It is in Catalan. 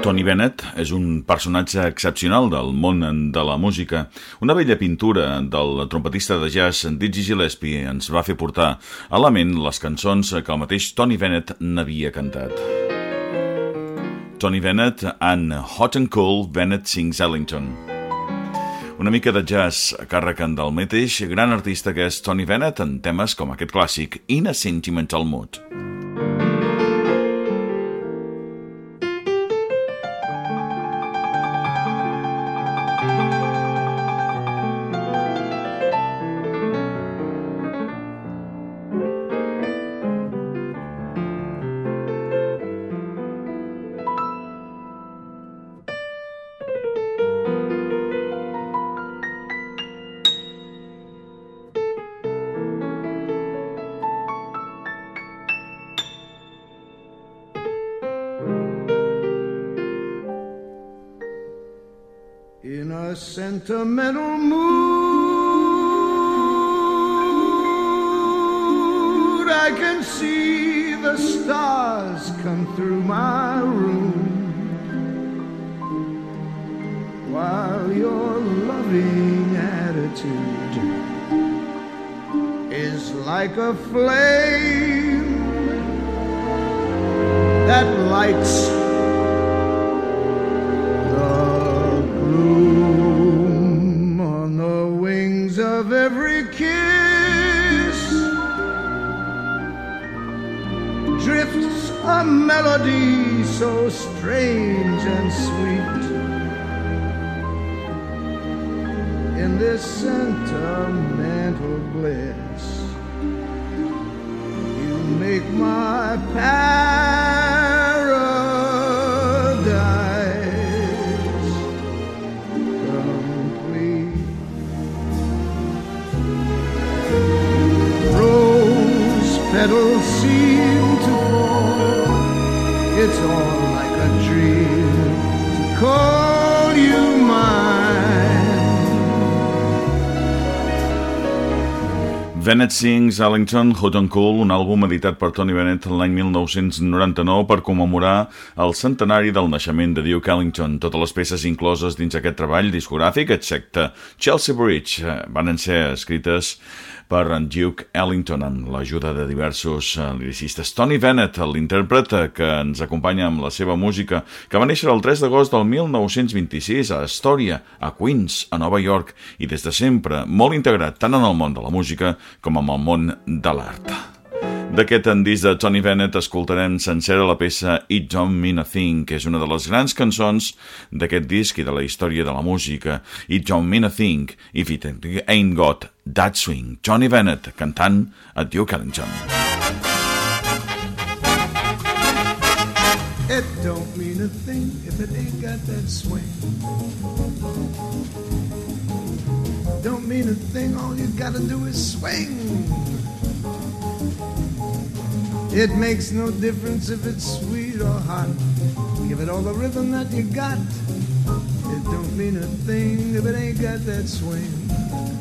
Tony Bennett és un personatge excepcional del món de la música. Una bella pintura del trompetista de jazz Dizzy Gillespie ens va fer portar a la ment les cançons que el mateix Tony Bennett n'havia cantat. Tony Bennett and Hot and Cool Bennett Sings Ellington. Una mica de jazz a càrrec del mateix gran artista que és Tony Bennett en temes com aquest clàssic In a Sentimental Mood. Sentimental mood, I can see the stars come through my room while your loving attitude is like a flame that lights a melody so strange and sweet in this sentimental bliss you make my paradise complete. Rose to fall. It's all like a dream to call you mine. Bennett Sings Ellington Hot and Cool, un àlbum editat per Tony Bennett l'any 1999 per commemorar el centenari del naixement de Duke Ellington. Totes les peces incloses dins aquest treball discogràfic, excepte Chelsea Bridge, eh, van ser escrites per en Duke Ellington amb l'ajuda de diversos eh, lyricistes. Tony Bennett, l'intèrpret eh, que ens acompanya amb la seva música, que va néixer el 3 d'agost del 1926 a Astoria, a Queens, a Nova York, i des de sempre molt integrat tant en el món de la música com en el món de l'art. D'aquest disc de Tony Bennett escoltarem sencera la peça It Don't Mean a Thing, que és una de les grans cançons d'aquest disc i de la història de la música. It Don't Mean a Thing if it ain't got that swing. Tony Bennett cantant a Duke Ellington. It don't mean a thing if it ain't got that swing. Don't mean a thing, all you gotta do is swing. It makes no difference if it's sweet or hot. Give it all the rhythm that you got. It don't mean a thing if it ain't got that swing.